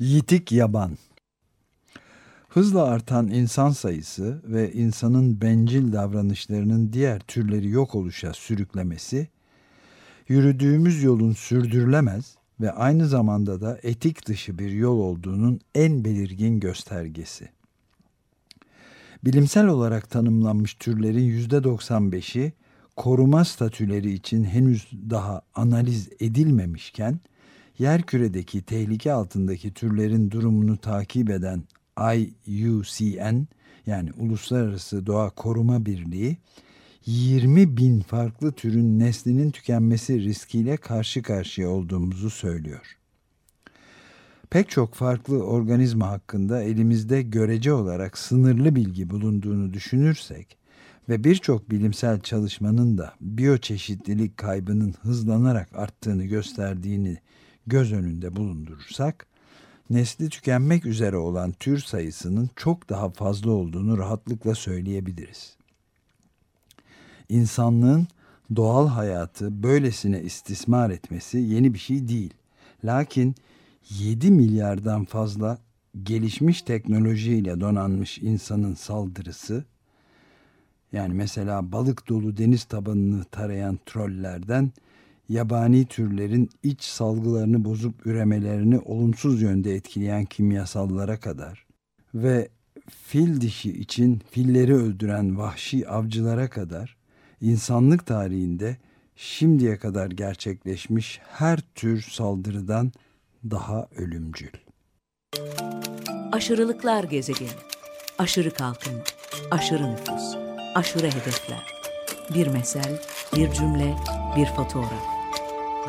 Yitik Yaban Hızla artan insan sayısı ve insanın bencil davranışlarının diğer türleri yok oluşa sürüklemesi, yürüdüğümüz yolun sürdürülemez ve aynı zamanda da etik dışı bir yol olduğunun en belirgin göstergesi. Bilimsel olarak tanımlanmış türlerin %95'i koruma statüleri için henüz daha analiz edilmemişken, yerküredeki tehlike altındaki türlerin durumunu takip eden IUCN yani Uluslararası Doğa Koruma Birliği 20 bin farklı türün neslinin tükenmesi riskiyle karşı karşıya olduğumuzu söylüyor. Pek çok farklı organizma hakkında elimizde görece olarak sınırlı bilgi bulunduğunu düşünürsek ve birçok bilimsel çalışmanın da biyoçeşitlilik kaybının hızlanarak arttığını gösterdiğini göz önünde bulundurursak, nesli tükenmek üzere olan tür sayısının çok daha fazla olduğunu rahatlıkla söyleyebiliriz. İnsanlığın doğal hayatı böylesine istismar etmesi yeni bir şey değil. Lakin 7 milyardan fazla gelişmiş teknolojiyle donanmış insanın saldırısı yani mesela balık dolu deniz tabanını tarayan trollerden yabani türlerin iç salgılarını bozup üremelerini olumsuz yönde etkileyen kimyasallara kadar ve fil dişi için filleri öldüren vahşi avcılara kadar insanlık tarihinde şimdiye kadar gerçekleşmiş her tür saldırıdan daha ölümcül. Aşırılıklar gezegeni, aşırı kalkınma, aşırı nüfus, aşırı hedefler. Bir mesel, bir cümle, bir fotoğraf.